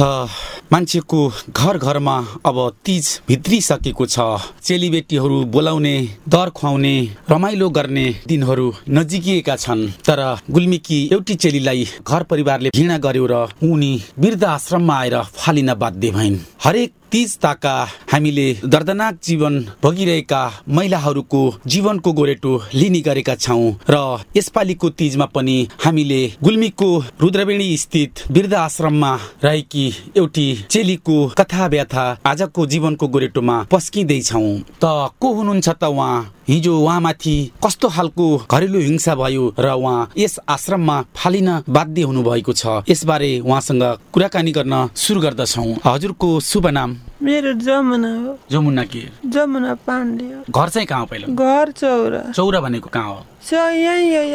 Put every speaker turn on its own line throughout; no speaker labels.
मान्छेको घर घरमा अब तिज भित्रिसकेको छ। चेलीबेटीहरू बोलाउने दर खुवाउने रमाइलो गर्ने दिनहरू नजिकिएका छन्। तर गुल्मीकी एउटी चेलीलाई घर परिवारले घृणा गर्यो र उनी वृद्ध आश्रममा आएर फालिन बाध्य भइन्। हरेक तिज ताका हामीले दर्दनाक जीवन भोगिरहेका महिलाहरूको जीवनको गोरेटो लिने गरेका छौँ र यसपालिको तिजमा पनि हामीले गुल्मीको रुद्रवेणी स्थित वृद्ध आश्रममा रहेकी एउटी चेलीको कथा व्यथा आजको जीवनको गोरेटोमा पस्किँदैछौ। त को हुनुहुन्छ त उहाँ? हिजो उहाँमाथि कस्तो खालको घरेलु हिंसा भयो र उहाँ यस आश्रममा फालिन बाध्य हुनुभएको छ यसबारे उहाँसँग कुराकानी गर्न सुरु गर्दछौ। हजुरको शुभ नाम
मेरो जमुना हो।
जमुना के?
जमुना पाण्डे
घर चाहिँ कहाँ पहिला?
घर चौरा।
चौरा भनेको कहाँ हो।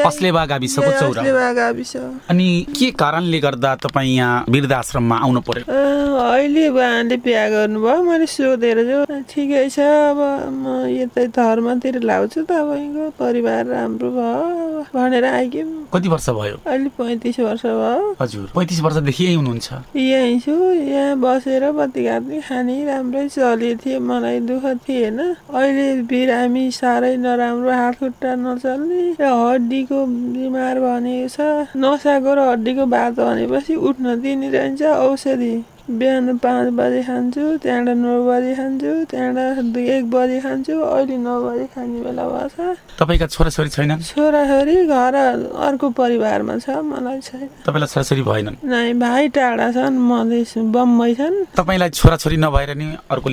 अस्लेबा गाविसको चौरा।
अस्लेवा गाविस।
अनि के कारणले गर्दा तपाईँ यहाँ वृद्ध आश्रममा आउनु पर्यो?
अहिले बुवाले बिहा गर्नुभयो मैले सोधेर चाहिँ ठिकै छ अब म यतै धर्मतिर लाउँछु तपाईँको परिवार राम्रो भयो भनेर आइक्यौँ
कति वर्ष भयो?
अहिले पैँतिस वर्ष भयो।
हजुर पैँतिस वर्षदेखि यहीँ हुनुहुन्छ।
यहीँ छु यहाँ बसेर बत्ती काट्ने खाने राम्रै चलेको थियो मलाई दुःख थिएन। अहिले बिरामी साह्रै नराम्रो हात खुट्टा नचल्ने र हड्डीको बिमार भनेको छ। नसाको र हड्डीको बात भनेपछि उठ्न दिने रहन्छ औषधि। बिहान पाँच बजे खान्छु त्यहाँबाट नौ बजे खान्छु त्यहाँबाट एक बजे खान्छु अहिले नौ बजे खाने बेला भएछ
तपाईँका छोराछोरी छैनन्?
छोराछोरी घर अर्को परिवारमा छ मलाई छैन।
तपाईँलाई छोराछोरी भएनन्?
नाइ भाइ टाढा छन् मधेस बम्बई छन्।
तपाईँलाई छोराछोरी नभएर नि अर्को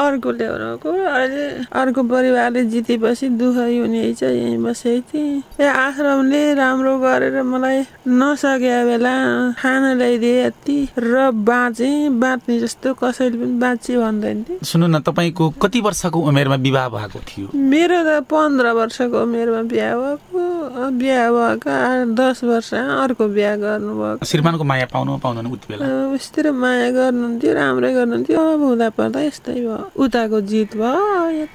अर्को ल्याउनको अहिले अर्को परिवारले जितेपछि दुःख हुने छ यहीँ बसेको। थिएँ ए आश्रमले राम्रो गरेर मलाई नसके बेला खाना ल्याइदिए यति र बाँचे। बाँच्ने जस्तो कसैले पनि बाँचे भन्दैन थिएँ
सुन्नु न तपाईँको कति वर्षको उमेरमा विवाह भएको थियो?
मेरो त पन्ध्र वर्षको उमेरमा बिहा भएको बिहा भएको आठ दस वर्ष अर्को बिहा गर्नुभएको।
श्रीमानको माया पाउनु पाउँदैन उति बेला।
अँ, उस्तिर माया गर्नुहुन्थ्यो राम्रै गर्नुहुन्थ्यो अब हुँदा पर्दा यस्तै भयो। उताको जित भयो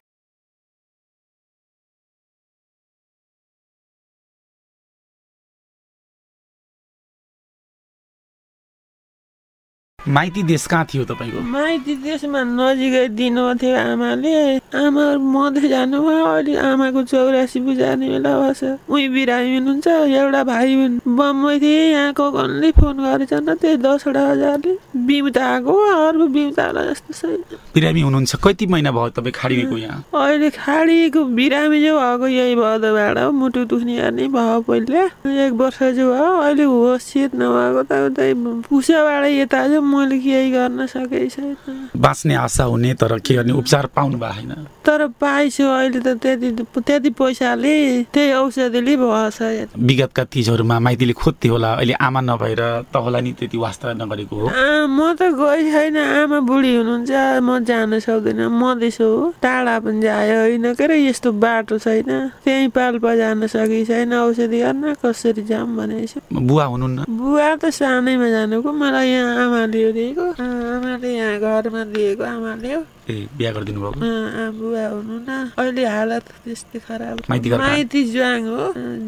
माइती देश कहाँ थियो तपाईँको?
माइती देशमा नजिकै दिनुभएको थियो आमाले आमा मधे जानुभयो अहिले आमाको चौरासी बुझाने बेला भएछ। उही बिरामी हुनुहुन्छ एउटा भाइ हुन्। बम्बई थिए यहाँको कसले फोन गरेछन् र त्यही दसवटा हजारले। बिउता आएको अर्को बिउताला जस्तो छैन।
बिरामी हुनुहुन्छ। कति महिना भयो तपाईँ खाडिएको यहाँ?
अहिले खाडीको बिरामी जो भएको यही भदौबाट मुटु दुख्ने गर्ने भयो पहिला। एक वर्ष जो भयो अहिले होसियत नभएको त उतै पुसाबाट यता चाहिँ मैले केही गर्न सकेको छैन
बाँच्ने आशा हुने तर के गर्ने उपचार पाउनु भएको छैन
तर पाइछु अहिले त त्यति त्यति पैसाले त्यही औषधिले भएछ
विगतका तिजहरूमा माइतीले खोज्थे होला अहिले आमा नभएर त होला नि त्यति वास्ता नगरेको हो।
म त गइ छैन आमा बुढी हुनुहुन्छ म जान सक्दिनँ मधेस हो टाढा पनि जायो होइन के अरे यस्तो बाटो छैन। त्यहीँ पाल्पा जान सकेको छैन औषधि गर्न कसरी जाऊँ भनेको छु
बुवा हुनुहुन्न।
बुवा त सानैमा जानुको मलाई यहाँ आमाले दिएको आ, आमाले यहाँ घरमा दिएको आमाले हो
ए बिहा गरिदिनु भएको
आ, आ, बुवा हुनु न अहिले हालत त्यस्तै खराब छ।
माइती
ज्वाङ हो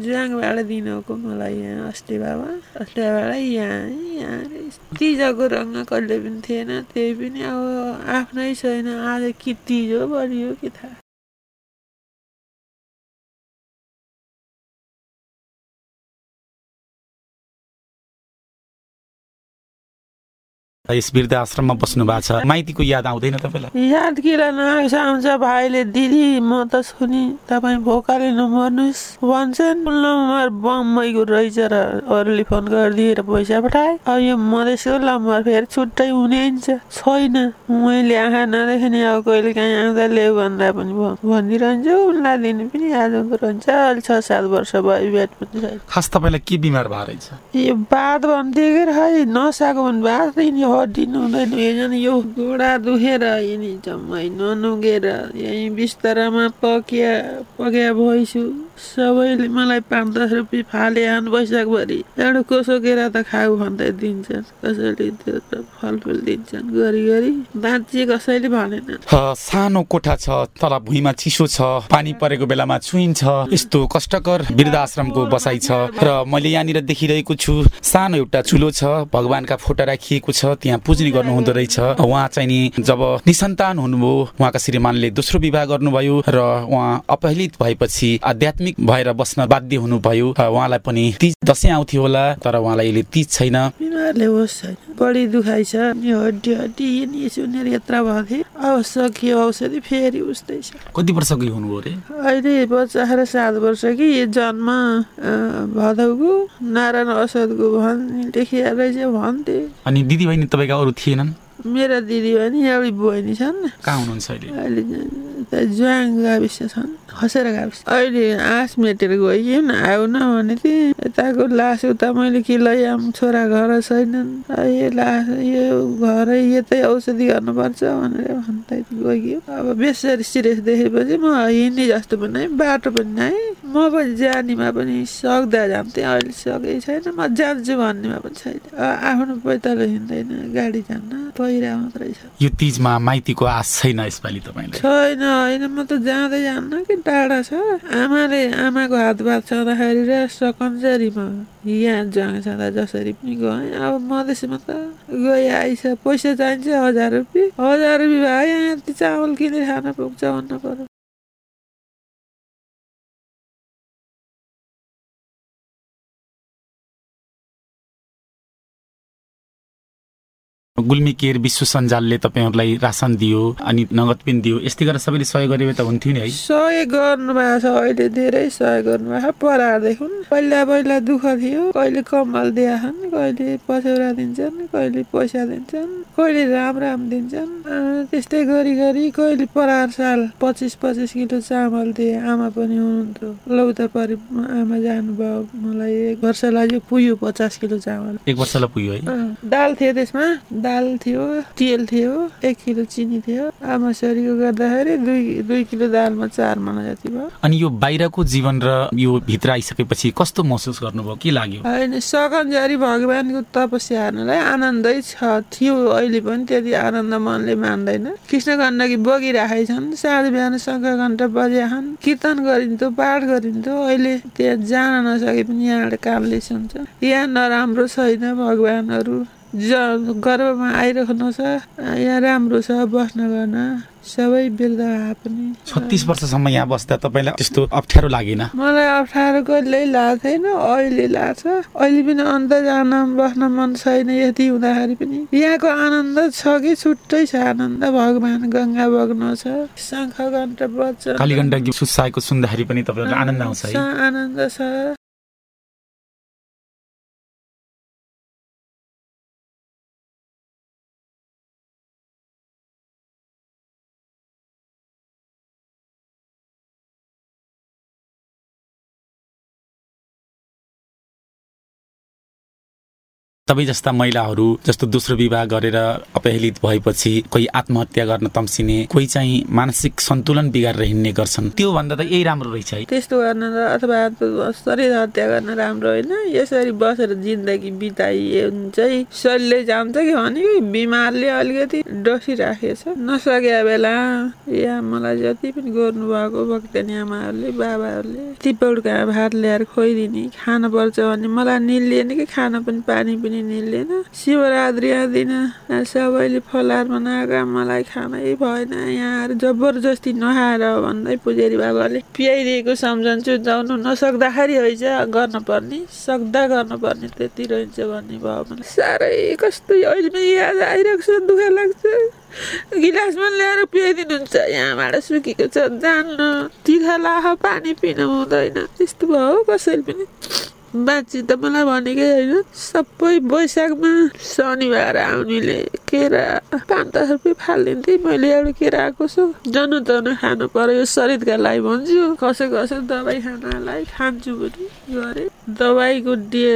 ज्वाङबाट दिनुभएको मलाई यहाँ अस्ट्रेलियामा अस्ट्रेलियाबाट यहाँ यहाँ तिजको रङ्ग कहिले पनि थिएन त्यही पनि अब आफ्नै छैन आज कि तिज हो बढी हो कि थाहा
यस वृद्ध आश्रममा बस्नु भएको छ। माइतीको याद आउँदैन तपाईँलाई?
याद किन नआएको आउँछ भाइले दिदी म त सुनि तपाईँ भोकाले नमर्नुहोस्। भन्छन् नम्बर बम्बईको रहेछ र अरूले फोन गरिदिएर पैसा पठाए। अब यो मधेसको नम्बर फेरि छुट्टै हुने छैन मैले आँखा नदेख्ने अब कहिले काहीँ आउँदा ल्याऊ भन्दा पनि भ- भनिदिइरहन्छु उनलाई दिने पनि याद हुँदो रहन्छ। अहिले छ सात वर्ष भयो भेट पनि
खास तपाईँलाई के बिमार रहेछ?
यो बात भन्थ्यो कि खै नसाको भने बात यिनी हड्डी नहुँदैन हेर्न यो गोडा दुखेर यिनी जम्मै ननुगेर यहीँ बिस्तारामा पकिया पकिया भइसु सबैले मलाई पाँच दस रुपियाँ फाले आन वैशाखभरि एउटा कोसो केरा त खाऊ भन्दै दिन्छन्। कसैले त्यो फलफुल दिन्छन्। गरी गरी बाँचिए कसैले भनेन
सानो कोठा छ तर भुइँमा चिसो छ पानी परेको बेलामा छुइन्छ यस्तो कष्टकर वृद्धाश्रमको बसाइ छ र मैले यहाँनिर देखिरहेको छु। सानो एउटा चुलो छ भगवानका फोटो राखिएको छ त्यहाँ पुज्ने गर्नु हुँदो रहेछ। उहाँ चाहिँ नि जब निसन्तान हुनुभयो उहाँका श्रीमानले दोस्रो विवाह गर्नुभयो र उहाँ अपहलित भएपछि आध्यात्मिक भएर बस्न बाध्य हुनुभयो। उहाँलाई पनि तिज दसैँ आउँथ्यो होला तर उहाँलाई अहिले तिज छैन।
बिमारले होस् छैन। बढी दुखाइ छ। अनि हड्डी हड्डी यिनी सुनेर यत्र भएको थिएँ अब सकियो औषधि फेरि उस्तै छ।
कति वर्षको हुनुभयो अरे?
अहिले र सात वर्ष कि यो जन्म भदौको नारायण औषधको भन् लेखिया रहेछ भन्थे।
अनि दिदी बहिनी तपाईँका अरू थिएनन्?
मेरा दिदी पनि एउटी बहिनी छन्।
कहाँ हुनुहुन्छ अहिले?
अहिले त ज्वाङ गाविस छन् खसेर गाविस। अहिले आँस मेटेर गइयो न आऊ न भने थिएँ यताको लास उता मैले कि लैआम छोरा घर छैनन्। यो लास यो घरै यतै औषधि गर्नुपर्छ भनेर भन्दै गइयो अब बेसरी सिरियस देखेपछि म हिँड्ने जस्तो पनि बाटो पनि नै म पनि जानेमा पनि सक्दा जान्थेँ अहिले सकेकै छैन म जान्छु भन्नेमा पनि छैन। आफ्नो पैतालो हिँड्दैन गाडी जान्न पहिरा मात्रै छ।
यो तिजमा माइतीको आश छैन यसपालि तपाईँलाई?
छैन होइन म त जाँदै जान्न कि टाढा छ। आमाले आमाको हात भात छँदाखेरि र सकन्जरीमा यहाँ जहाँ छँदा जसरी पनि गएँ। अब मधेसमा त गइ आइस पैसा चाहिन्छ हजार रुपियाँ। हजार रुपियाँ भए यहाँ चामल किनेर खान पुग्छ भन्न पर्यो।
गुल्मी केयर विश्व सञ्जालले तपाईँहरूलाई रासन दियो अनि नगद पनि दियो। यस्तै गरेर सबैले सहयोग गरे त हुन्थ्यो नि है।
सहयोग गर्नुभएको छ अहिले धेरै सहयोग गर्नुभएको छ। परारदेखि पहिला पहिला दुःख थियो। कहिले कम्बल दिएछन् कहिले पछौरा दिन्छन् कहिले पैसा दिन्छन् कहिले राम राम दिन्छन्। त्यस्तै गरी गरी कहिले परार साल पच्चिस पच्चिस किलो चामल दिए आमा पनि हुनुहुन्थ्यो। लौता परि आमा जानुभयो मलाई एक वर्ष लाग्यो पुग्यो पचास किलो चामल।
एक वर्षलाई पुग्यो है।
दाल थियो त्यसमा? दाल थियो तेल थियो एक किलो चिनी थियो आमा सरीको गर्दाखेरि दुई दुई किलो दालमा चार मना जति भयो
अनि यो बाहिरको जीवन र यो भित्र आइसकेपछि कस्तो महसुस गर्नुभयो? के लाग्यो?
होइन सकन्जारी भगवान्को तपस्या हेर्नलाई आनन्दै छ। थियो अहिले पनि त्यति आनन्द मनले मान्दैन। कृष्ण गण्डकी बगिराखेका छन् साँझ बिहान शङ्ख घन्टा बजाएछन् कीर्तन गरिन्थ्यो पाठ गरिन्थ्यो। अहिले त्यहाँ जान नसके पनि यहाँबाट कामले सुन्छ। यहाँ नराम्रो छैन भगवान्हरू। ज गर्वमा आइरहनु छ यहाँ राम्रो छ बस्न गर्न सबै वृद्ध भए पनि
छत्तिस वर्षसम्म यहाँ बस्दा तपाईँलाई त्यस्तो अप्ठ्यारो लागेन?
मलाई अप्ठ्यारो कहिल्यै लाग्थेन अहिले लाग्छ। अहिले पनि अन्त जान बस्न मन छैन यति हुँदाखेरि पनि। यहाँको आनन्द छ कि छुट्टै छ? आनन्द भगवान् गङ्गा बग्नु छ। शङ्ख घन्ट बज्छ।
कालीगण्डकी सुसाएको सुन्दाखेरि पनि तपाईँहरूलाई आनन्द आउँछ
आनन्द छ।
तपाईँ जस्ता महिलाहरू जस्तो दोस्रो विवाह गरेर अपहेलित भएपछि कोही आत्महत्या गर्न तम्सिने कोही चाहिँ मानसिक सन्तुलन बिगारेर हिँड्ने गर्छन्। त्यो भन्दा त यही राम्रो रहेछ है।
त्यस्तो गर्न अथवा शरीर हत्या गर्न राम्रो होइन। यसरी बसेर जिन्दगी बिताइए भने चाहिँ शरीरले जान्छ कि भनेको बिमारले अलिकति डसिराखेछ। नसके बेला या मलाई जति पनि गर्नुभएको भक्तनी आमाहरूले बाबाहरूले तिपौडका भात ल्याएर खुवाइदिने खान पर्छ भने मलाई निल्लिएन कि खान पनि पानी पनि निल्लेन शिवरात्रि दिन सबैले फलार बनाएको मलाई खानै भएन यहाँ जबरजस्ती नखाएर भन्दै पुजेरी बाबाले पियाइदिएको सम्झन्छु जाउनु नसक्दाखेरि होइन गर्न पर्ने सक्दा गर्नुपर्ने त्यति रहन्छ भन्ने भयो मलाई साह्रै कस्तो अहिले पनि याद आइरहेको छ दुःख लाग्छ गिलासमा ल्याएर पियाइदिनुहुन्छ यहाँबाट सुकेको छ जान्न तिखा लाख पानी पिन हुँदैन त्यस्तो भयो कसैले पनि बाँची त मलाई भनेकै होइन सबै वैशाखमा शनिबार आउनेले केरा पाँच दस रुपियाँ फालिदिन्थेँ। मैले एउटा केरा आएको छु जनु तनु खानु पर्यो शरीरका लागि भन्छु। कसै कसै दबाई खानलाई खान्छु पनि। गरेँ दबाईको डे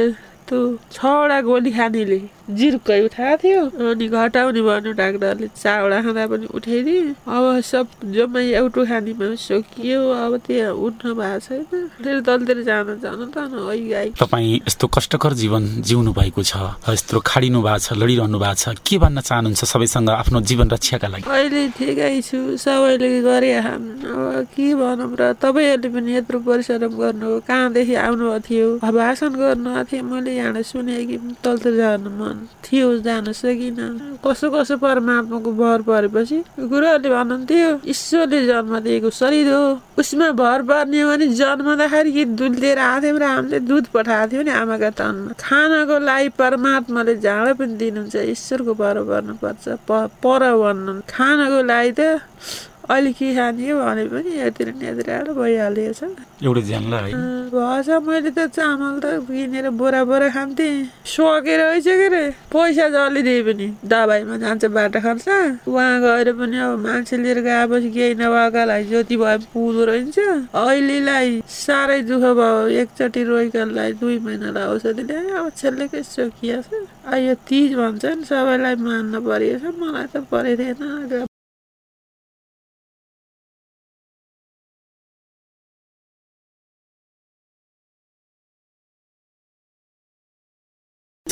त्यो छवटा गोली खानेले। जिर्कै उठाएको थियो अनि घटाउने भन्यो डाक्टरले चारवटा खाँदा पनि उठाइदिए अब सब जम्मै एउटो खानीमा सकियो अब त्यहाँ उठ्न भएको छैन फेरि तलतिर जान जान त गाई
तपाईँ यस्तो कष्टकर जीवन जिउनु भएको छ यस्तो खाडिनु भएको छ लडिरहनु भएको छ के भन्न चाहनुहुन्छ सबैसँग आफ्नो जीवन रक्षाका लागि
अहिले ठिकै छु सबैले गरे अब के भनौँ र तपाईँहरूले पनि यत्रो परिश्रम गर्नु कहाँदेखि आउनुभएको थियो भाषण गर्नु थियो मैले यहाँ सुने कि तलतिर जानु मन थियो जान सकिनँ। कसो कसो परमात्माको भर परेपछि गुरुहरूले भन्नुहुन्थ्यो ईश्वरले जन्म दिएको शरीर हो। उसमा भर पर्ने हो भने जन्मदाखेरि कि दुध लिएर आएको र हामीले दुध पठाएको थियो नि आमाका तनमा। खानाको लागि परमात्माले जाँडो पनि दिनुहुन्छ ईश्वरको पर पर्नुपर्छ पर भन्नु। खानाको लागि त अहिले के खाने भने पनि यतिर यतिर भइहालेको छ
एउटै ज्यानलाई
भएछ मैले त चामल त किनेर बोरा बोरा खान्थेँ। सकेर के अरे। पैसा जसले दिए पनि। दबाईमा जान्छ बाटो खर्च उहाँ गएर पनि अब मान्छे लिएर गएपछि केही नभएकालाई जति भए पुग्दो रहेछ अहिलेलाई साह्रै दुःख भयो। एकचोटि रोइकललाई दुई महिनालाई औषधि ल्याएँ अब छेल्लेकै सकिया छ। यो तिज भन्छ नि सबैलाई मान्न परेको छ मलाई त परेको थिएन।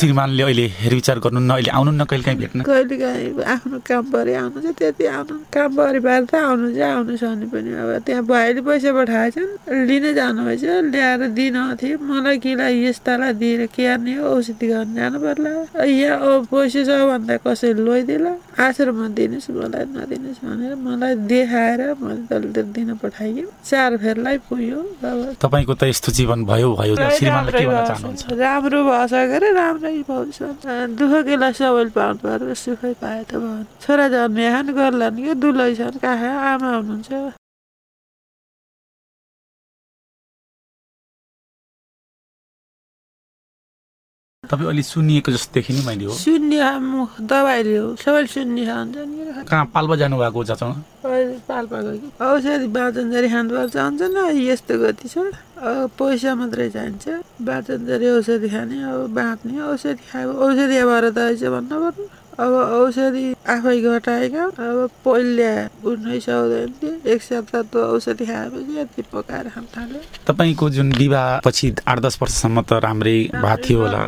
श्रीमानले अहिले हेरविचार गर्नु न अहिले आउनु न कहिले काहीँ भेट्न?
कहिले काहीँ आफ्नो काम परे आउनु चाहिँ त्यति आउनु। काम परिवार त आउनु चाहिँ आउनु छ भने पनि अब त्यहाँ भाइले पैसा पठाएछन् लिन जानुभएछ ल्याएर दिन थियो मलाई किलाई यस्तालाई दिएर क्यार्ने हो औषधि गर्न जानु पर्ला यहाँ पैसा छ भन्दा कसैले लैदिएला आश्रममा दिनुहोस् मलाई नदिनुहोस् भनेर मलाई देखाएर मैले तलतिर दिन पठाइयो। चार फेरलाई पुग्यो
तपाईँको त यस्तो जीवन भयो भयो।
राम्रो भएछ के अरे राम्रो सबै पाउँछ दुःख केलाई सबैले पाउनु पर्यो सुखै पाए त भयो छोरा जन्मे खान गर्ला नि क्या दुलै छन् कहाँ आमा हुनुहुन्छ?
तपाईँ अलि सुनिएको जस्तो देखेँ नि मैले हो
सुन्ने दबाईले हो। सबैले सुन्ने हुन्छ
नि कहाँ पाल्पा जानुभएको जचाउन
पाल्पा गयो औषधि बाँचनजरी खानुपर्छ हुन्छ न यस्तो गति छ। पैसा मात्रै चाहिन्छ बाँचनजरी औषधि खाने अब बाँच्ने औषधि खायो। औषधि भएर त भन्नु पर्नु अब औषधि आफै घटाएका अब पहिला सक्दैन थियो एक सप्ताह त औषधि खाएपछि यति पकाएर खान थाल्यो।
तपाईँको जुन विवाह पछि आठ दस वर्षसम्म त राम्रै भएको थियो होला।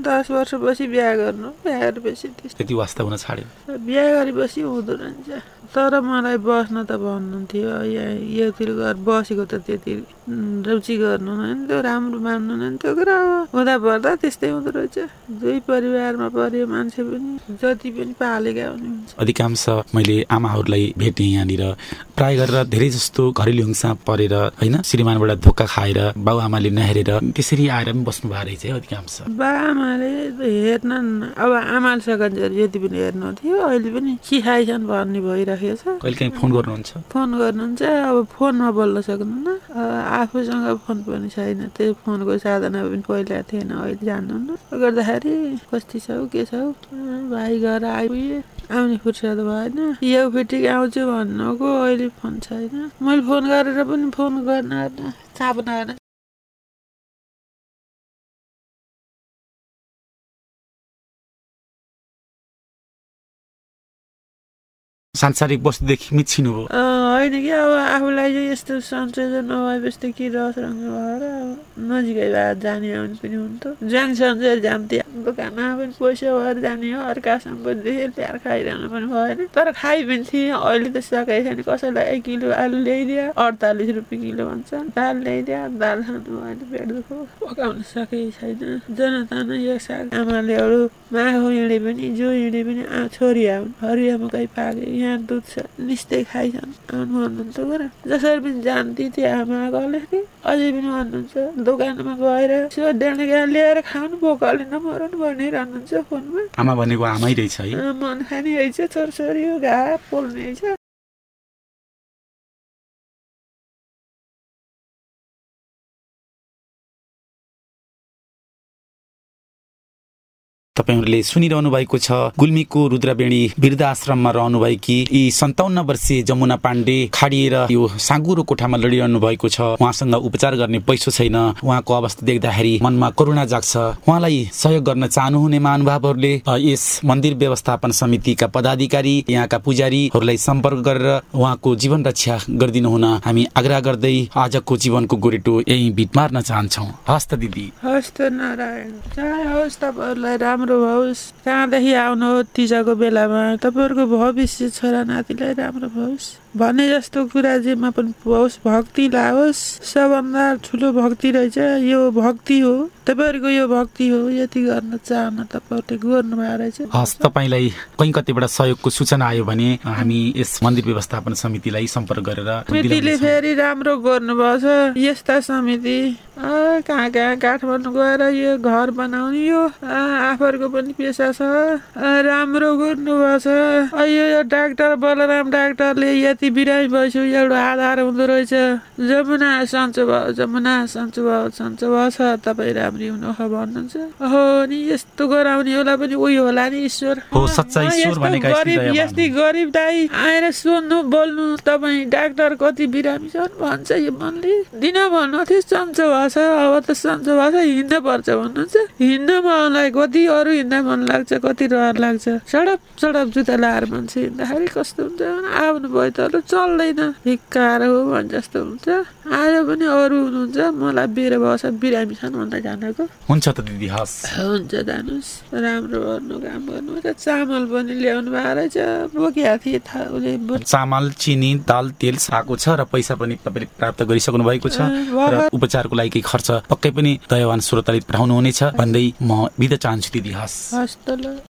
दस वर्षपछि बिहा गर्नु बिहा गरेपछि
त्यति वास्ता हुन छाड्यो।
बिहा गरेपछि हुँदो रहेछ। तर मलाई बस्न त भन्नुहुन्थ्यो यहाँ योतिर गएर बसेको त त्यति रुचि गर्नु नि त्यो राम्रो मान्नु नि त्यो कुरा हुँदा पर्दा त्यस्तै हुँदो रहेछ। दुई परिवारमा पऱ्यो मान्छे पनि जति पनि पालेका हुनुहुन्छ।
अधिकांश मैले आमाहरूलाई भेटेँ यहाँनिर। प्राय गरेर धेरै जस्तो घरेलु हिंसा परेर होइन श्रीमानबाट धोका खाएर बाउ आमाले नहेरेर त्यसरी आएर पनि बस्नु भएको रहेछ अधिकांश।
आमाले हेर्न अब आमाले सकिन्छ जति पनि हेर्नु थियो अहिले पनि सिकाइछन् भन्ने भइरहेको
राखेको छ। कहिले काहीँ फोन गर्नुहुन्छ?
फोन गर्नुहुन्छ अब फोनमा बोल्न सक्नुहुन्न। आफूसँग फोन पनि छैन त्यो फोनको साधना पनि पहिला थिएन अहिले जान्नुहुन्न गर्दाखेरि कति छौ के छौ? भाइ घर आइपुगे। आउने फुर्सद भएन। यो फिटिक आउँछु भन्नुको अहिले फोन छैन। मैले फोन गरेर पनि फोन गर्न चाप्न
सांसारिक वस्तुदेखि मिचिनु
हो। होइन कि अब आफूलाई चाहिँ यस्तो संशोधन नभएपछि के रस रङ्ग भएर नजिकै भएर जाने आउने पनि हुन्थ्यो जान सन्चेर जान्थे दोकानमा पनि पैसा भएर जाने हो अर्कासँग पनि देखेर ल्याएर खाइरहनु पनि भएन तर खाइ पनि थिएँ अहिले त सकाइ छैन कसैलाई एक किलो आलु ल्याइदियो अडतालिस रुपियाँ किलो भन्छ दाल ल्याइदियो दाल खानु भएन पेट दुःख पकाउन सके छैन जनतान यो साग आमाले अरू माखो हिँडे पनि जो हिँडे पनि छोरी आउनु हरिया मकै पाके यहाँ दुध छ निस्दै खाइछन् आउनु भन्नुहुन्छ गर जसरी पनि जान्थे त्यो आमा गले कि अझै पनि भन्नुहुन्छ दोकानमा गएर सोध्दैन ल्याएर खानु भोकले नमरनु भनिरहनुहुन्छ फोनमा।
आमा भनेको आमै रहेछ है।
मन खाने रहेछ छोरछोरी घाँ पोल्ने रहेछ।
तपाईँहरूले सुनिरहनु भएको छ। गुल्मीको रुद्रवेणी वृद्ध आश्रममा रहनुभएकी यी सन्ताउन्न वर्षीय जमुना पाण्डे खाडिएर यो साँगुरो कोठामा लडिरहनु भएको छ। उहाँसँग उपचार गर्ने पैसो छैन। उहाँको अवस्था देख्दाखेरि मनमा करुणा जाग्छ। उहाँलाई सहयोग गर्न चाहनुहुने महानुभावहरूले यस मन्दिर व्यवस्थापन समितिका पदाधिकारी यहाँका पुजारीहरूलाई सम्पर्क गरेर उहाँको जीवन रक्षा गरिदिनु हुन हामी आग्रह गर्दै आजको जीवनको गोरेटो यही भिट मार्न चाहन्छौ। हस्त दिदी।
हस्त नारायण। चाहे होस् तपाईँहरूलाई। राम्रो होस् कहाँदेखि आउनु तिजाको बेलामा। तपाईँहरूको भविष्य छोरा नातिलाई राम्रो होस् भने जस्तो कुरा जेमा पनि होस् भक्ति लाओस्। सबभन्दा ठुलो भक्ति रहेछ यो भक्ति हो। तपाईँहरूको यो भक्ति हो यति गर्न चाहना तपाईँहरूले गर्नु भएको रहेछ।
हस् तपाईँलाई कहीँ कतिबाट सहयोगको सूचना आयो भने हामी यस मन्दिर व्यवस्थापन समितिलाई सम्पर्क गरेर
समितिले फेरि राम्रो गर्नुभएको छ यस्ता समिति कहाँ कहाँ काठमाडौँ गएर यो घर बनाउने यो आफूहरूको पनि पेसा छ। राम्रो गर्नुभएको छ यो डाक्टर बलराम डाक्टरले यति बिरामी भएछु एउटा आधार हुँदो रहेछ। जमुना सन्चो भयो जमुना सन्चो भयो सन्चो भयो छ। तपाईँ राम्री हुनु भन्नुहुन्छ। हो नि यस्तो गराउने होला पनि उही होला नि ईश्वर। गरिब यस्तै गरिब दाई आएर सोध्नु बोल्नु तपाईँ डाक्टर कति बिरामी छन् भन्छ यो मनले। दिन भन्नु थियो सन्चो भएको छ अब त सन्चो भएको छ हिँड्न पर्छ भन्नुहुन्छ। हिँड्न मलाई कति अरू हिँड्दा मन लाग्छ कति रहर लाग्छ। सडप सडप जुत्ता लाएर मान्छे हिँड्दाखेरि कस्तो हुन्छ? आउनु भयो त चल्दैन। भिक्कार हो भने जस्तो हुन्छ। आज पनि अरू हुनुहुन्छ। मलाई बेर बस बिरामी छन् भन्दा जानको
हुन्छ त दिदी हस्।
हुन्छ जानुहोस् राम्रो गर्नु काम गर्नु। चामल पनि ल्याउनु भएको रहेछ। बोकिया थिएँ उसले
चामल चिनी दाल तेल आएको छ र पैसा पनि तपाईँले प्राप्त गरिसक्नु भएको छ। र उपचारको लागि खर्च पक्कै पनि दयावान श्रोताले पठाउनु हुनेछ भन्दै म बिदा चाहन्छु दिदी हस्।
हस् त ल।